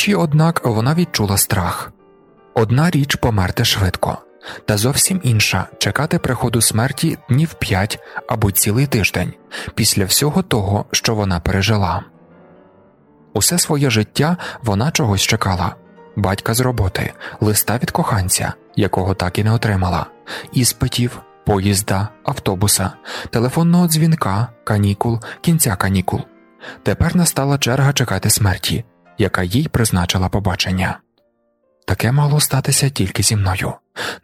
Вночі, однак, вона відчула страх одна річ померти швидко, та зовсім інша чекати приходу смерті днів п'ять або цілий тиждень після всього того, що вона пережила. Усе своє життя вона чогось чекала батька з роботи, листа від коханця, якого так і не отримала, іспитів, поїзда, автобуса, телефонного дзвінка, канікул, кінця канікул. Тепер настала черга чекати смерті, яка їй призначила побачення. Таке могло статися тільки зі мною.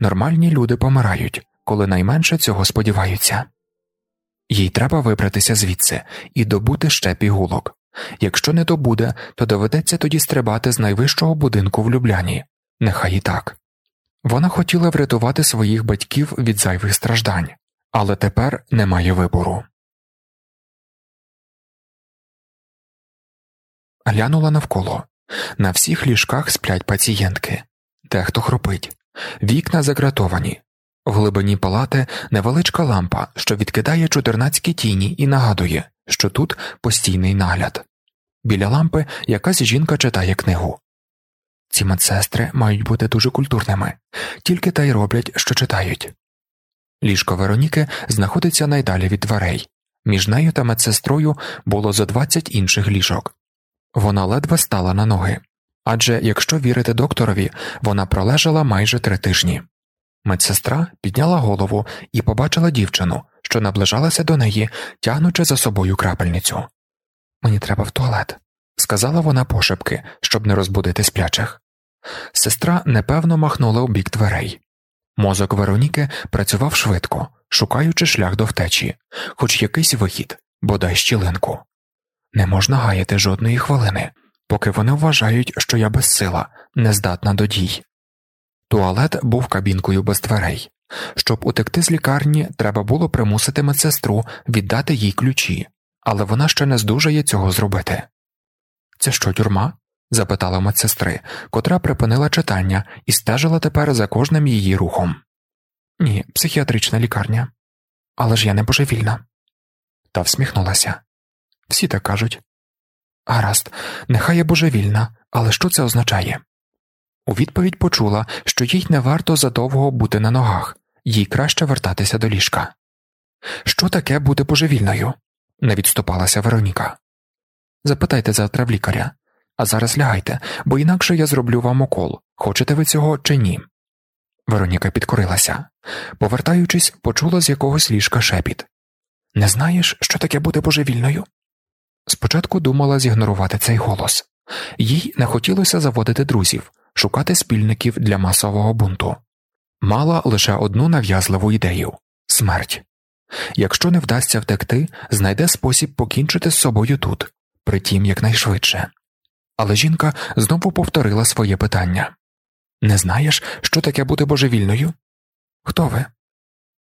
Нормальні люди помирають, коли найменше цього сподіваються. Їй треба вибратися звідси і добути ще пігулок. Якщо не добуде, то доведеться тоді стрибати з найвищого будинку в Любляні. Нехай і так. Вона хотіла врятувати своїх батьків від зайвих страждань, але тепер немає вибору. Глянула навколо на всіх ліжках сплять пацієнтки, дехто хропить, вікна загратовані, в глибині палати невеличка лампа, що відкидає чотирнацькі тіні і нагадує, що тут постійний нагляд. Біля лампи якась жінка читає книгу. Ці медсестри мають бути дуже культурними, тільки та й роблять, що читають. Ліжко Вероніки знаходиться найдалі від дверей, між нею та медсестрою було зо двадцять інших ліжок. Вона ледве стала на ноги адже, якщо вірити докторові, вона пролежала майже три тижні. Медсестра підняла голову і побачила дівчину, що наближалася до неї, тягнучи за собою крапельницю. Мені треба в туалет, сказала вона пошепки, щоб не розбудити сплячих. Сестра непевно махнула у бік дверей. Мозок Вероніки працював швидко, шукаючи шлях до втечі, хоч якийсь вихід, бодай щілинку. Не можна гаяти жодної хвилини, поки вони вважають, що я безсила, нездатна до дій. Туалет був кабінкою без дверей. Щоб утекти з лікарні, треба було примусити медсестру віддати їй ключі, але вона ще не здужає цього зробити. Це що, тюрма? запитала медсестри, котра припинила читання і стежила тепер за кожним її рухом. Ні, психіатрична лікарня. Але ж я не божевільна. Та всміхнулася. Всі так кажуть. Гаразд, нехай я божевільна, але що це означає? У відповідь почула, що їй не варто задовго бути на ногах, їй краще вертатися до ліжка. Що таке бути божевільною? не відступалася Вероніка. Запитайте завтра в лікаря, а зараз лягайте, бо інакше я зроблю вам укол, хочете ви цього чи ні. Вероніка підкорилася. Повертаючись, почула з якогось ліжка шепіт Не знаєш, що таке бути божевільною? Спочатку думала зігнорувати цей голос, їй не хотілося заводити друзів, шукати спільників для масового бунту. Мала лише одну нав'язливу ідею смерть. Якщо не вдасться втекти, знайде спосіб покінчити з собою тут, притім якнайшвидше. Але жінка знову повторила своє питання Не знаєш, що таке бути божевільною? Хто ви?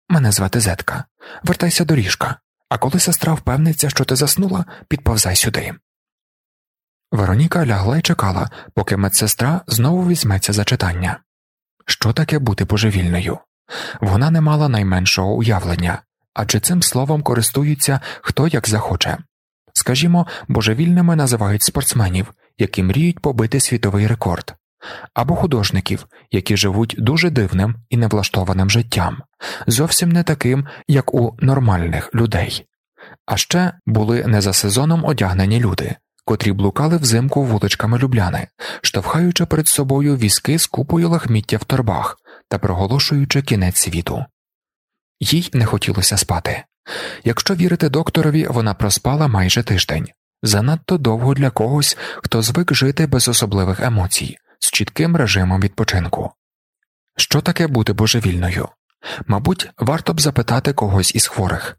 Мене звати Зетка. Вертайся до ліжка, а коли сестра впевниться, що ти заснула, підповзай сюди. Вероніка лягла і чекала, поки медсестра знову візьметься за читання. Що таке бути божевільною? Вона не мала найменшого уявлення, адже цим словом користуються хто як захоче. Скажімо, божевільними називають спортсменів, які мріють побити світовий рекорд, або художників, які живуть дуже дивним і невлаштованим життям, зовсім не таким, як у нормальних людей. А ще були не за сезоном одягнені люди, котрі блукали взимку вуличками Любляни, штовхаючи перед собою візки з купою лахміття в торбах та проголошуючи кінець світу. Їй не хотілося спати. Якщо вірити докторові, вона проспала майже тиждень занадто довго для когось, хто звик жити без особливих емоцій, з чітким режимом відпочинку. Що таке бути божевільною? Мабуть, варто б запитати когось із хворих.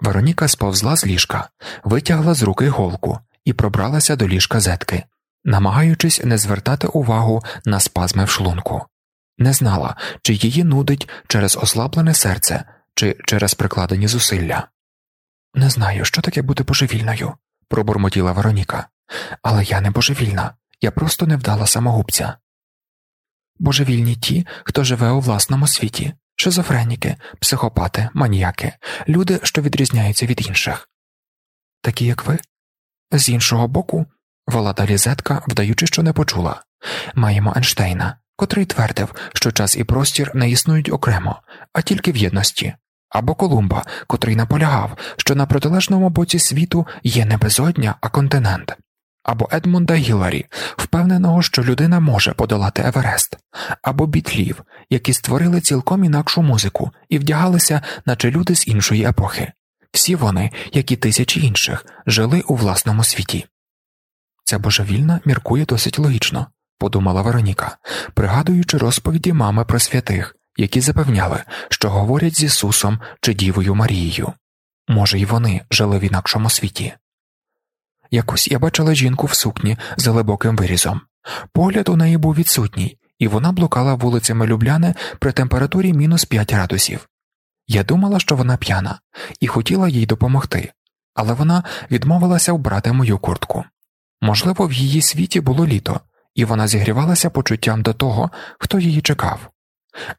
Вероніка сповзла з ліжка, витягла з руки голку і пробралася до ліжка зетки, намагаючись не звертати увагу на спазми в шлунку. Не знала, чи її нудить через ослаблене серце, чи через прикладені зусилля. Не знаю, що таке бути божевільною, пробурмотіла Вероніка, але я не божевільна, я просто невдала самогубця. Божевільні ті, хто живе у власному світі, шизофреніки, психопати, маніяки, люди, що відрізняються від інших. Такі, як ви, з іншого боку, Волада Лізетка, вдаючи, що не почула. Маємо Ейнштейна, котрий твердив, що час і простір не існують окремо, а тільки в єдності, або Колумба, котрий наполягав, що на протилежному боці світу є не безодня, а континент, або Едмунда Гіларі, впевненого, що людина може подолати Еверест, або бітлів, які створили цілком інакшу музику і вдягалися, наче люди з іншої епохи. Всі вони, як і тисячі інших, жили у власному світі. Ця божевільна міркує досить логічно, подумала Вероніка, пригадуючи розповіді мами про святих, які запевняли, що говорять з Ісусом чи Дівою Марією. Може, й вони жили в інакшому світі. Якось я бачила жінку в сукні з глибоким вирізом. Погляд у неї був відсутній, і вона блукала вулицями Любляни при температурі мінус 5 градусів. Я думала, що вона п'яна, і хотіла їй допомогти, але вона відмовилася вбрати мою куртку. Можливо, в її світі було літо, і вона зігрівалася почуттям до того, хто її чекав.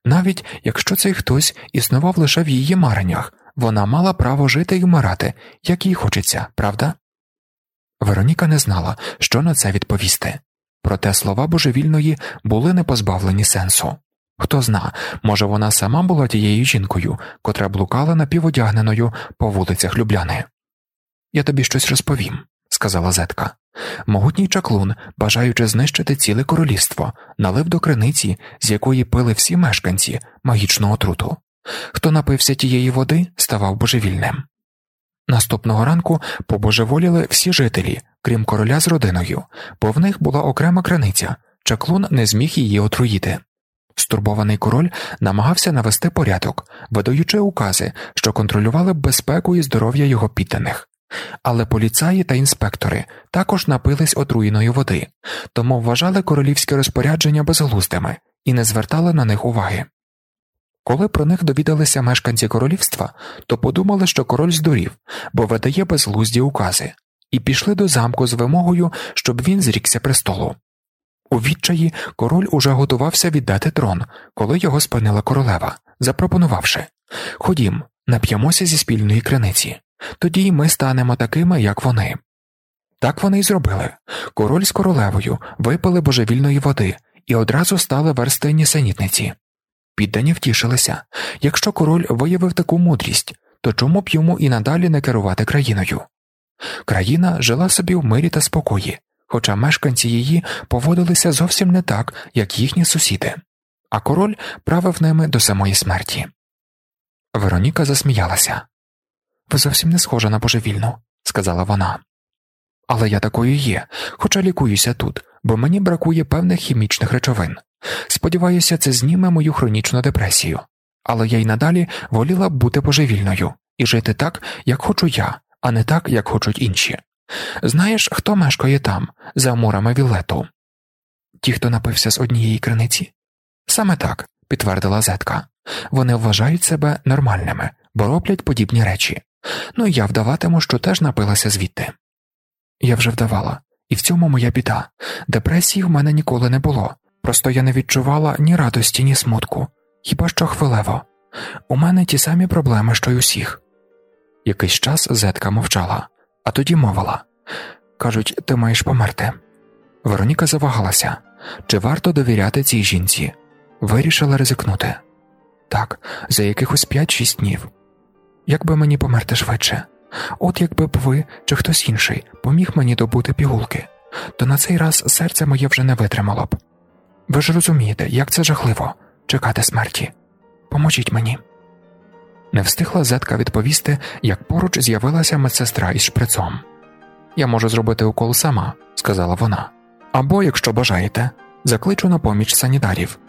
Навіть якщо цей хтось існував лише в її мареннях, вона мала право жити і вмирати, як їй хочеться, правда? Вероніка не знала, що на це відповісти, проте слова божевільної були не позбавлені сенсу. Хто зна, може, вона сама була тією жінкою, котра блукала напіводягненою по вулицях Любляни. Я тобі щось розповім, сказала Зетка. Могутній чаклун, бажаючи знищити ціле королівство, налив до криниці, з якої пили всі мешканці магічну отруту. Хто напився тієї води, ставав божевільним. Наступного ранку побожеволіли всі жителі, крім короля з родиною, бо в них була окрема криниця, чаклун не зміг її отруїти. Стурбований король намагався навести порядок, видаючи укази, що контролювали безпеку і здоров'я його підданих. Але поліцаї та інспектори також напились отруєної води, тому вважали королівське розпорядження безглуздими і не звертали на них уваги. Коли про них довідалися мешканці королівства, то подумали, що король здурів, бо видає безглузді укази, і пішли до замку з вимогою, щоб він зрікся престолу. У відчаї король уже готувався віддати трон, коли його спинила королева, запропонувавши Ходім, нап'ємося зі спільної криниці, тоді й ми станемо такими, як вони. Так вони й зробили. Король з королевою випили божевільної води і одразу стали версти нісенітниці. Піддані втішилися якщо король виявив таку мудрість, то чому б йому і надалі не керувати країною? Країна жила собі в мирі та спокої, хоча мешканці її поводилися зовсім не так, як їхні сусіди, а король правив ними до самої смерті. Вероніка засміялася. Ви зовсім не схожа на божевільну, сказала вона. Але я такою є, хоча лікуюся тут, бо мені бракує певних хімічних речовин. Сподіваюся, це зніме мою хронічну депресію, але я й надалі воліла б бути божевільною і жити так, як хочу я, а не так, як хочуть інші. Знаєш, хто мешкає там, за мурами Вілету? Ті, хто напився з однієї криниці? Саме так, підтвердила Зетка. Вони вважають себе нормальними, бо роблять подібні речі. Ну і я вдаватиму, що теж напилася звідти. Я вже вдавала, і в цьому моя біда. Депресії в мене ніколи не було, просто я не відчувала ні радості, ні смутку, хіба що хвилево. У мене ті самі проблеми, що й усіх. Якийсь час Зетка мовчала, а тоді мовила кажуть, ти маєш померти. Вероніка завагалася чи варто довіряти цій жінці, вирішила ризикнути. Так, за якихось 5-6 днів. Як би мені померти швидше, от якби б ви чи хтось інший поміг мені добути пігулки, то на цей раз серце моє вже не витримало б. Ви ж розумієте, як це жахливо чекати смерті. Поможіть мені. Не встигла зетка відповісти, як поруч з'явилася медсестра із шприцом. Я можу зробити укол сама, сказала вона. Або, якщо бажаєте, закличу на поміч санітарів.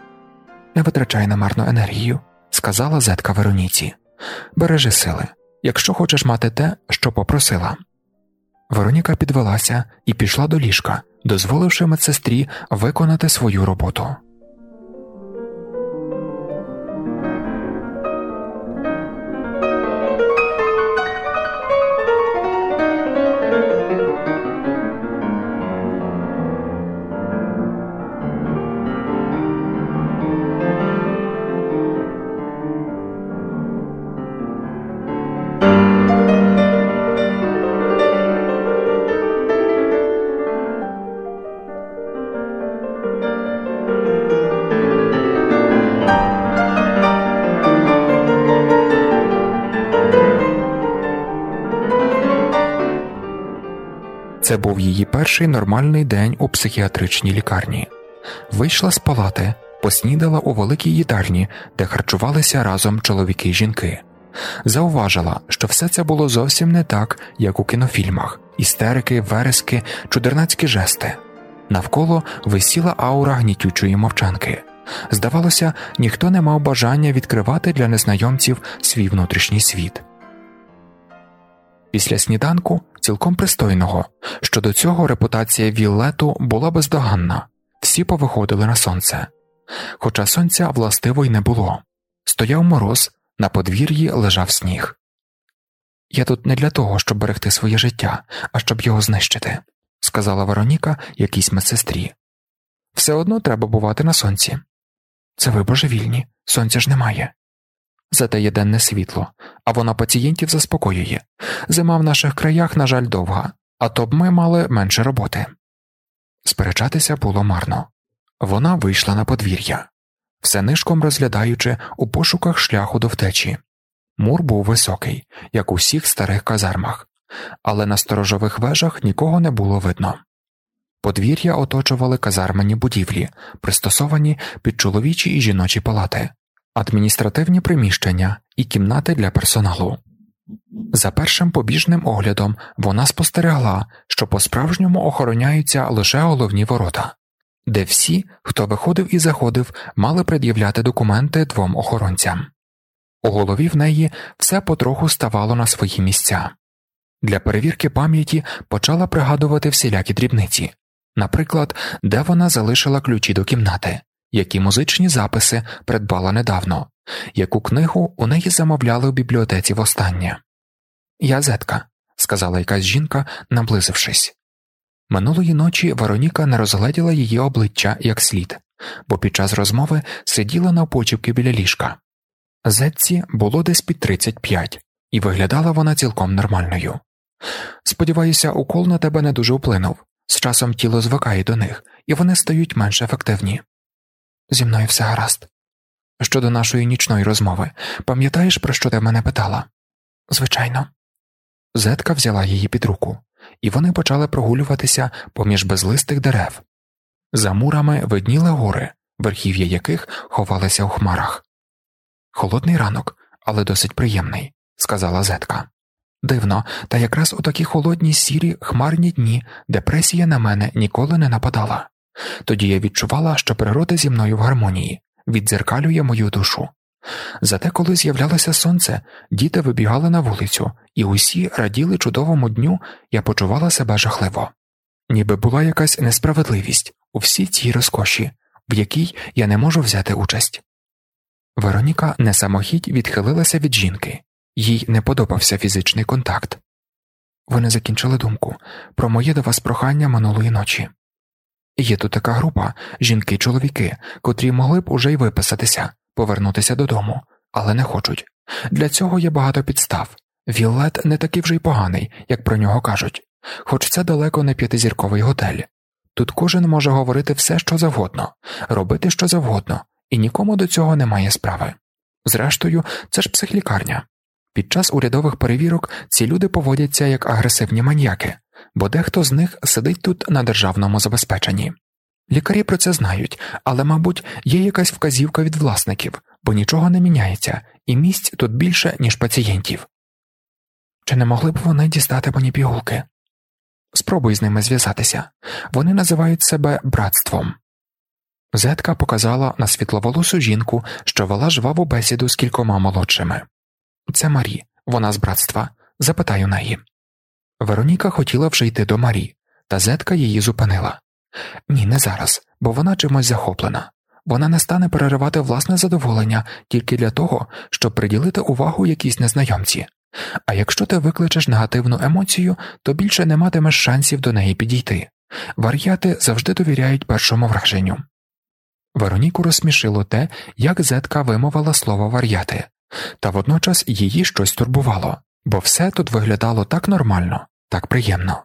Не витрачай намарну енергію, сказала зетка Вероніці. Бережи сили, якщо хочеш мати те, що попросила. Вероніка підвелася і пішла до ліжка, дозволивши медсестрі виконати свою роботу. Перший нормальний день у психіатричній лікарні. Вийшла з палати, поснідала у великій їдальні, де харчувалися разом чоловіки й жінки. Зауважила, що все це було зовсім не так, як у кінофільмах: істерики, верески, чудернацькі жести. Навколо висіла аура гнітючої мовчанки. Здавалося, ніхто не мав бажання відкривати для незнайомців свій внутрішній світ. Після сніданку, цілком пристойного, що до цього репутація Віллету була бездоганна, всі повиходили на сонце. Хоча сонця властиво й не було. Стояв мороз, на подвір'ї лежав сніг. Я тут не для того, щоб берегти своє життя, а щоб його знищити, сказала Вероніка якійсь медсестрі. Все одно треба бувати на сонці. Це ви божевільні, сонця ж немає. Зате є денне світло, а воно пацієнтів заспокоює. Зима в наших краях, на жаль, довга, а то б ми мали менше роботи. Сперечатися було марно. Вона вийшла на подвір'я, все нишком розглядаючи у пошуках шляху до втечі. Мур був високий, як у всіх старих казармах, але на сторожових вежах нікого не було видно. Подвір'я оточували казармені будівлі, пристосовані під чоловічі і жіночі палати, адміністративні приміщення і кімнати для персоналу. За першим побіжним оглядом вона спостерегла, що по справжньому охороняються лише головні ворота, де всі, хто виходив і заходив, мали пред'являти документи двом охоронцям. У голові в неї все потроху ставало на свої місця. Для перевірки пам'яті почала пригадувати всілякі дрібниці, наприклад, де вона залишила ключі до кімнати, які музичні записи придбала недавно, яку книгу у неї замовляли у бібліотеці востаннє. Я зетка, сказала якась жінка, наблизившись. Минулої ночі Вероніка не розгледіла її обличчя як слід, бо під час розмови сиділа на почівки біля ліжка. Зетці було десь під 35, і виглядала вона цілком нормальною. Сподіваюся, укол на тебе не дуже вплинув, з часом тіло звикає до них, і вони стають менш ефективні. Зі мною все гаразд. Щодо нашої нічної розмови, пам'ятаєш, про що ти мене питала? Звичайно. Зетка взяла її під руку, і вони почали прогулюватися поміж безлистих дерев. За мурами видніли гори, верхів'я яких ховалися у хмарах. Холодний ранок, але досить приємний, сказала Зетка. Дивно, та якраз у такі холодні сірі хмарні дні депресія на мене ніколи не нападала. Тоді я відчувала, що природа зі мною в гармонії, віддзеркалює мою душу. Зате, коли з'являлося сонце, діти вибігали на вулицю, і усі раділи чудовому дню, я почувала себе жахливо. Ніби була якась несправедливість у всій цій розкоші, в якій я не можу взяти участь. Вероніка не самохідь відхилилася від жінки, їй не подобався фізичний контакт. Ви не закінчили думку про моє до вас прохання минулої ночі. Є тут така група жінки чоловіки, котрі могли б уже й виписатися, повернутися додому, але не хочуть. Для цього є багато підстав. Віллет не такий вже й поганий, як про нього кажуть, хоч це далеко не п'ятизірковий готель. Тут кожен може говорити все, що завгодно, робити що завгодно, і нікому до цього немає справи. Зрештою, це ж психлікарня. Під час урядових перевірок ці люди поводяться як агресивні маньяки, бо дехто з них сидить тут на державному забезпеченні. Лікарі про це знають, але, мабуть, є якась вказівка від власників, бо нічого не міняється, і місць тут більше, ніж пацієнтів. Чи не могли б вони дістати мені пігулки? Спробуй з ними зв'язатися вони називають себе братством. Зетка показала на світловолосу жінку, що вела жваву бесіду з кількома молодшими. Це Марі, вона з братства. Запитаю неї. Вероніка хотіла вже йти до Марі, та зетка її зупинила. Ні, не зараз, бо вона чимось захоплена. Вона не стане переривати власне задоволення тільки для того, щоб приділити увагу якійсь незнайомці. А якщо ти викличеш негативну емоцію, то більше не матимеш шансів до неї підійти. Вар'яти завжди довіряють першому враженню. Вероніку розсмішило те, як зетка вимовила слово вар'яти, та водночас її щось турбувало, бо все тут виглядало так нормально, так приємно.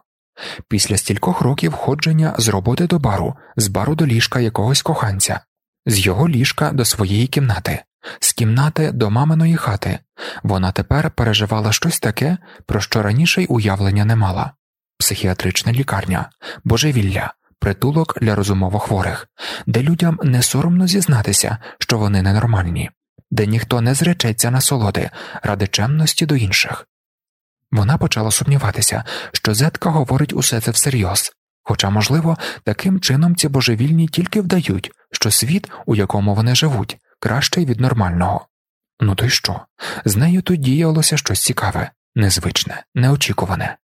Після стількох років ходження з роботи до бару, з бару до ліжка якогось коханця, з його ліжка до своєї кімнати, з кімнати до маминої хати, вона тепер переживала щось таке, про що раніше й уявлення не мала. Психіатрична лікарня, божевілля, притулок для розумово хворих, де людям не соромно зізнатися, що вони ненормальні, де ніхто не зречеться насолоди ради чемності до інших. Вона почала сумніватися, що зетка говорить усе це всерйоз, хоча, можливо, таким чином ці божевільні тільки вдають, що світ, у якому вони живуть, кращий від нормального. Ну то й що? З нею тут діялося щось цікаве, незвичне, неочікуване.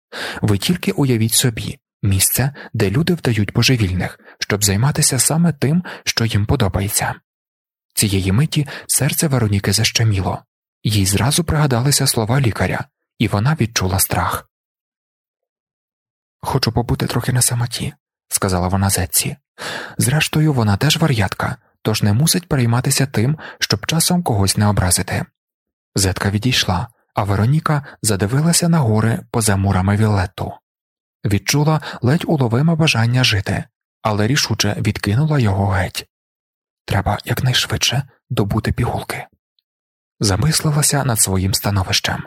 Ви тільки уявіть собі місце, де люди вдають божевільних, щоб займатися саме тим, що їм подобається. Цієї миті серце Вероніки защеміло, їй зразу пригадалися слова лікаря, і вона відчула страх. Хочу побути трохи на самоті, сказала вона Зетці. Зрештою, вона теж вар'ятка, тож не мусить перейматися тим, щоб часом когось не образити. Зетка відійшла, а Вероніка задивилася на гори поза мурами Віллетту. Відчула ледь уловиме бажання жити, але рішуче відкинула його геть. Треба якнайшвидше добути пігулки. Замислилася над своїм становищем.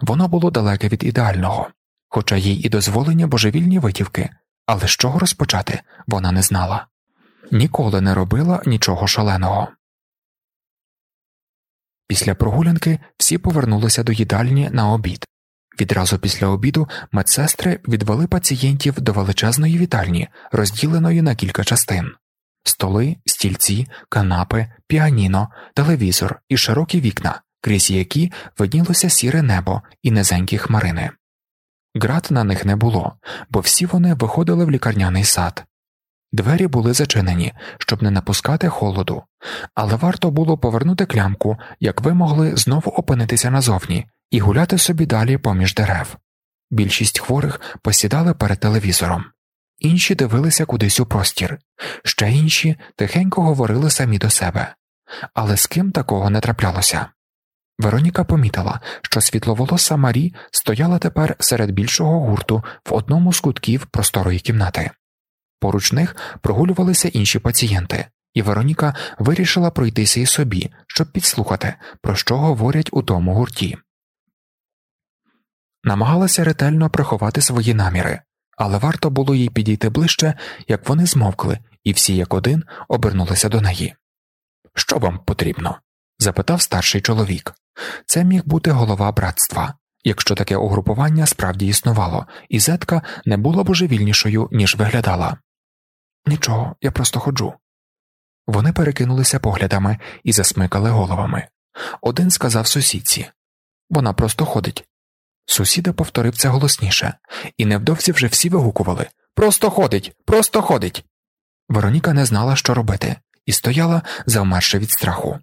Воно було далеке від ідеального, хоча їй і дозволені божевільні витівки, але з чого розпочати вона не знала ніколи не робила нічого шаленого. Після прогулянки всі повернулися до їдальні на обід. Відразу після обіду медсестри відвели пацієнтів до величезної вітальні, розділеної на кілька частин столи, стільці, канапи, піаніно, телевізор і широкі вікна, крізь які виднілося сіре небо і низенькі хмарини. Град на них не було, бо всі вони виходили в лікарняний сад. Двері були зачинені, щоб не напускати холоду, але варто було повернути клямку, як ви могли знову опинитися назовні і гуляти собі далі поміж дерев. Більшість хворих посідали перед телевізором, інші дивилися кудись у простір, ще інші тихенько говорили самі до себе, але з ким такого не траплялося. Вероніка помітила, що світловолоса Марі стояла тепер серед більшого гурту в одному з кутків просторої кімнати. Поруч них прогулювалися інші пацієнти, і Вероніка вирішила пройтися і собі, щоб підслухати, про що говорять у тому гурті. Намагалася ретельно приховати свої наміри, але варто було їй підійти ближче, як вони змовкли, і всі як один обернулися до неї. Що вам потрібно? запитав старший чоловік. Це міг бути голова братства, якщо таке угрупування справді існувало, і зетка не була божевільнішою, ніж виглядала. Нічого, я просто ходжу. Вони перекинулися поглядами і засмикали головами. Один сказав сусідці вона просто ходить. Сусіда повторив це голосніше, і невдовзі вже всі вигукували Просто ходить, просто ходить. Вероніка не знала, що робити, і стояла, завмерши від страху.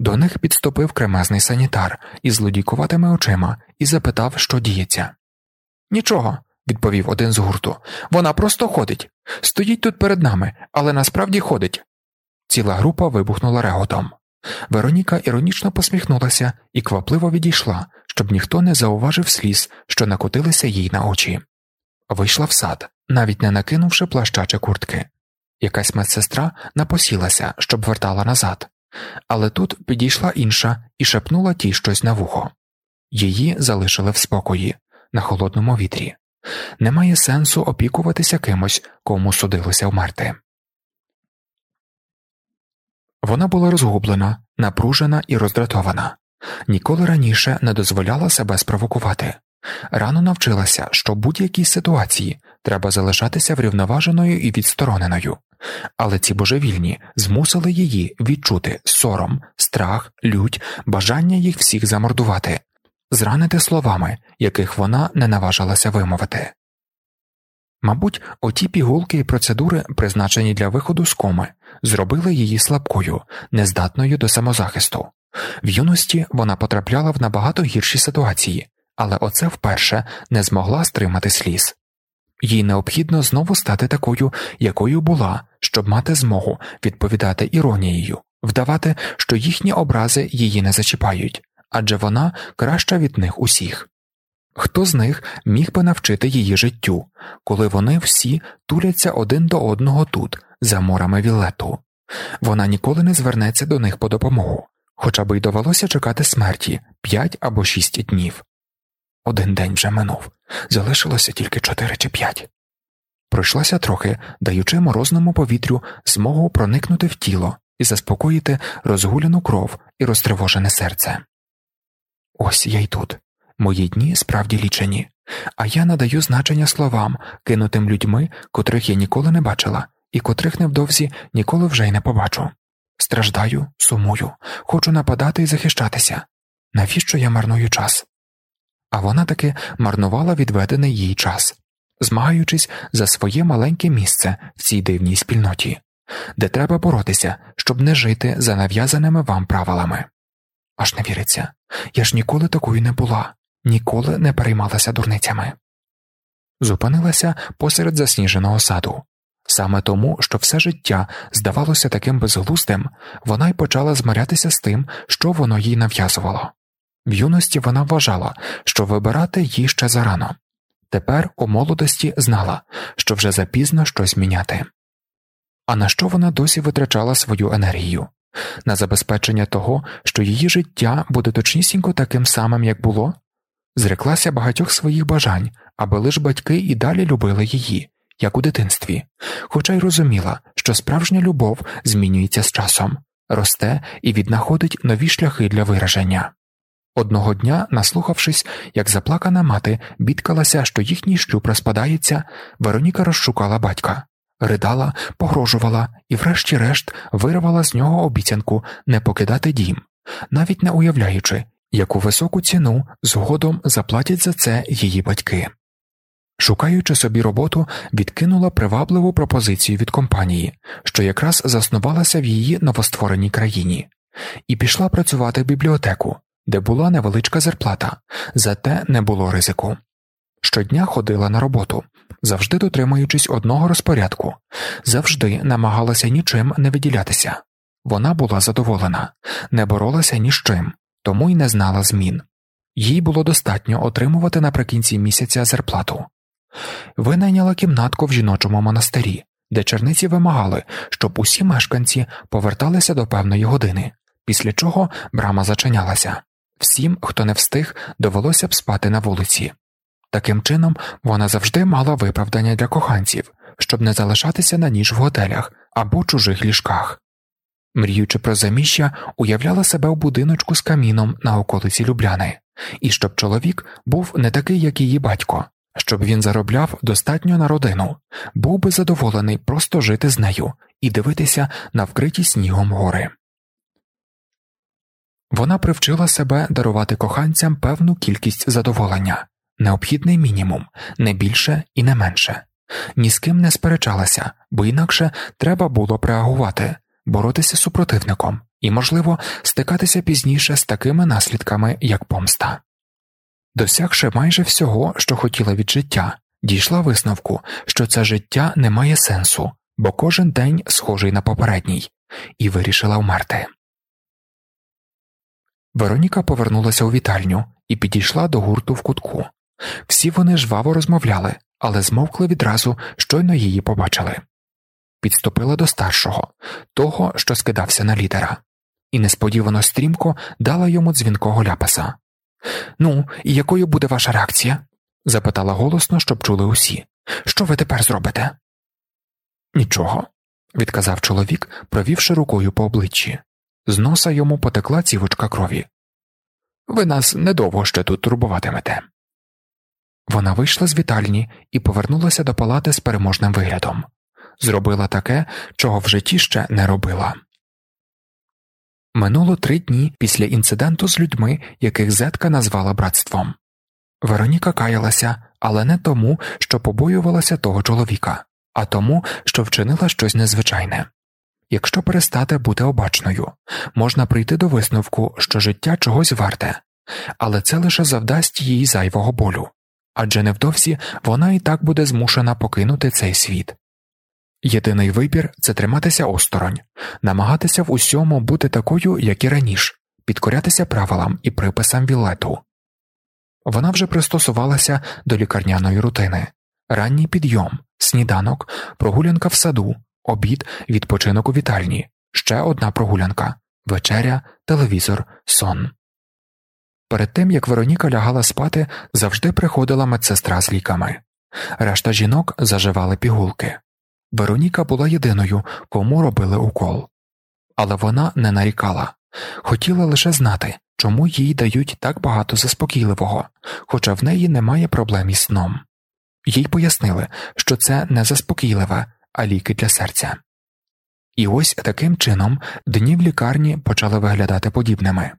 До них підступив кремезний санітар із злодійкуватими очима і запитав, що діється. Нічого, відповів один з гурту. Вона просто ходить. Стоїть тут перед нами, але насправді ходить. Ціла група вибухнула реготом. Вероніка іронічно посміхнулася і квапливо відійшла, щоб ніхто не зауважив сліз, що накотилися їй на очі. Вийшла в сад, навіть не накинувши плащаче куртки. Якась медсестра напосілася, щоб вертала назад, але тут підійшла інша і шепнула тій щось на вухо. Її залишили в спокої, на холодному вітрі. Немає сенсу опікуватися кимось, кому судилося вмерти. Вона була розгублена, напружена і роздратована, ніколи раніше не дозволяла себе спровокувати. Рано навчилася, що в будь-якій ситуації треба залишатися врівноваженою і відстороненою, але ці божевільні змусили її відчути сором, страх, лють, бажання їх всіх замордувати, зранити словами, яких вона не наважилася вимовити. Мабуть, оті пігулки і процедури, призначені для виходу з коми, зробили її слабкою, нездатною до самозахисту. В юності вона потрапляла в набагато гірші ситуації, але оце вперше не змогла стримати сліз. Їй необхідно знову стати такою, якою була, щоб мати змогу відповідати іронією, вдавати, що їхні образи її не зачіпають, адже вона краща від них усіх. Хто з них міг би навчити її життю, коли вони всі туляться один до одного тут, за морами Вілету? Вона ніколи не звернеться до них по допомогу, хоча би й довелося чекати смерті п'ять або шість днів. Один день вже минув, залишилося тільки чотири чи п'ять. Пройшлася трохи, даючи морозному повітрю змогу проникнути в тіло і заспокоїти розгуляну кров і розтривожене серце. Ось я й тут. Мої дні справді лічені, а я надаю значення словам, кинутим людьми, котрих я ніколи не бачила, і котрих невдовзі ніколи вже й не побачу. Страждаю, сумую, хочу нападати і захищатися. Навіщо я марную час? А вона таки марнувала відведений їй час, змагаючись за своє маленьке місце в цій дивній спільноті, де треба боротися, щоб не жити за нав'язаними вам правилами. Аж не віриться, я ж ніколи такою не була, ніколи не переймалася дурницями. Зупинилася посеред засніженого саду. Саме тому, що все життя здавалося таким безглуздим, вона й почала змирятися з тим, що воно їй нав'язувало. В юності вона вважала, що вибирати їй ще зарано. Тепер у молодості знала, що вже запізно щось міняти. А на що вона досі витрачала свою енергію? На забезпечення того, що її життя буде точнісінько таким самим, як було, зреклася багатьох своїх бажань, аби лиш батьки і далі любили її, як у дитинстві, хоча й розуміла, що справжня любов змінюється з часом, росте і віднаходить нові шляхи для вираження. Одного дня, наслухавшись, як заплакана мати бідкалася, що їхній шлюб розпадається, Вероніка розшукала батька, ридала, погрожувала і, врешті-решт, вирвала з нього обіцянку не покидати дім, навіть не уявляючи, яку високу ціну згодом заплатять за це її батьки. Шукаючи собі роботу, відкинула привабливу пропозицію від компанії, що якраз заснувалася в її новоствореній країні, і пішла працювати в бібліотеку, де була невеличка зарплата, зате не було ризику. Щодня ходила на роботу, завжди дотримуючись одного розпорядку, завжди намагалася нічим не виділятися. Вона була задоволена, не боролася ні з чим, тому й не знала змін. Їй було достатньо отримувати наприкінці місяця зарплату. Винайняла кімнатку в жіночому монастирі, де черниці вимагали, щоб усі мешканці поверталися до певної години, після чого брама зачинялася. Всім, хто не встиг, довелося б спати на вулиці. Таким чином, вона завжди мала виправдання для коханців, щоб не залишатися на ніч в готелях або чужих ліжках. Мріючи про заміщя, уявляла себе в будиночку з каміном на околиці Любляни, і щоб чоловік був не такий, як її батько, щоб він заробляв достатньо на родину, був би задоволений просто жити з нею і дивитися на вкриті снігом гори. Вона привчила себе дарувати коханцям певну кількість задоволення, необхідний мінімум, не більше і не менше, ні з ким не сперечалася, бо інакше треба було реагувати, боротися з супротивником і, можливо, стикатися пізніше з такими наслідками, як помста. Досягши майже всього, що хотіла від життя, дійшла висновку, що це життя не має сенсу, бо кожен день схожий на попередній, і вирішила вмерти. Вероніка повернулася у вітальню і підійшла до гурту в кутку. Всі вони жваво розмовляли, але змовкли відразу, щойно її побачили. Підступила до старшого, того, що скидався на лідера, і несподівано стрімко дала йому дзвінкого ляпаса. Ну, і якою буде ваша реакція? запитала голосно, щоб чули усі. Що ви тепер зробите? Нічого, відказав чоловік, провівши рукою по обличчі. З носа йому потекла цівочка крові. Ви нас недовго ще тут турбуватимете. Вона вийшла з вітальні і повернулася до палати з переможним виглядом. Зробила таке, чого в житті ще не робила. Минуло три дні після інциденту з людьми, яких зетка назвала братством. Вероніка каялася, але не тому, що побоювалася того чоловіка, а тому, що вчинила щось незвичайне. Якщо перестати бути обачною, можна прийти до висновку, що життя чогось варте, але це лише завдасть їй зайвого болю адже невдовзі вона і так буде змушена покинути цей світ. Єдиний вибір це триматися осторонь, намагатися в усьому бути такою, як і раніше, підкорятися правилам і приписам вілету. Вона вже пристосувалася до лікарняної рутини ранній підйом, сніданок, прогулянка в саду, обід, відпочинок у вітальні, ще одна прогулянка, вечеря, телевізор, сон. Перед тим як Вероніка лягала спати, завжди приходила медсестра з ліками. Решта жінок заживали пігулки. Вероніка була єдиною, кому робили укол. Але вона не нарікала, хотіла лише знати, чому їй дають так багато заспокійливого, хоча в неї немає проблем із сном. Їй пояснили, що це не заспокійливе, а ліки для серця. І ось таким чином дні в лікарні почали виглядати подібними.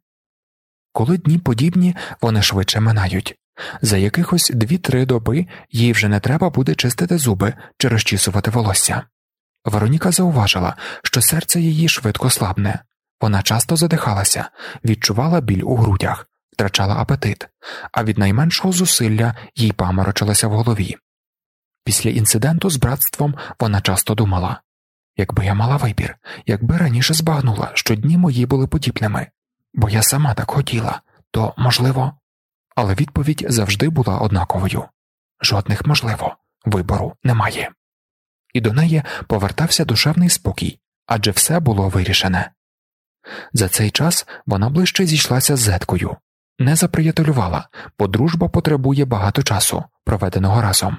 Коли дні подібні, вони швидше минають за якихось дві-три доби їй вже не треба буде чистити зуби чи розчісувати волосся. Вероніка зауважила, що серце її швидко слабне, вона часто задихалася, відчувала біль у грудях, втрачала апетит, а від найменшого зусилля їй паморочилося в голові. Після інциденту з братством вона часто думала якби я мала вибір, якби раніше збагнула, що дні мої були подібними, бо я сама так хотіла, то можливо. Але відповідь завжди була однаковою жодних можливо, вибору немає. І до неї повертався душевний спокій адже все було вирішене. За цей час вона ближче зійшлася з зеткою, не заприятелювала, бо дружба потребує багато часу, проведеного разом.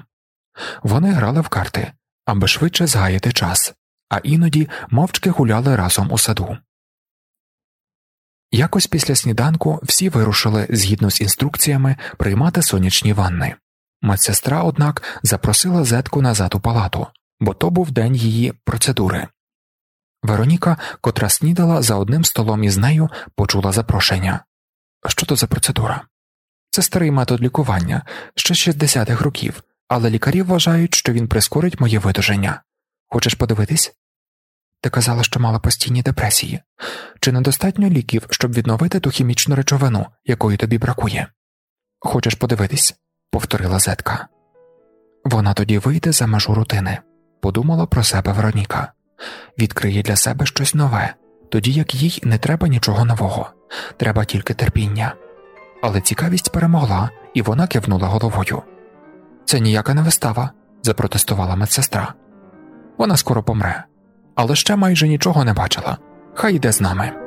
Вони грали в карти, аби швидше згаяти час, а іноді мовчки гуляли разом у саду. Якось після сніданку всі вирушили згідно з інструкціями приймати сонячні ванни. Медсестра, однак, запросила зетку назад у палату, бо то був день її процедури. Вероніка, котра снідала за одним столом із нею, почула запрошення. Що то за процедура? Це старий метод лікування ще з 60-х років, але лікарі вважають, що він прискорить моє видуження. Хочеш подивитись? Ти казала, що мала постійні депресії. Чи недостатньо ліків, щоб відновити ту хімічну речовину, якої тобі бракує? Хочеш подивитись? повторила зетка. Вона тоді вийде за межу рутини, подумала про себе Вероніка, відкриє для себе щось нове, тоді як їй не треба нічого нового, треба тільки терпіння. Але цікавість перемогла, і вона кивнула головою. Це ніяка не вистава, запротестувала медсестра. Вона скоро помре але ще майже нічого не бачила. Хай йде з нами.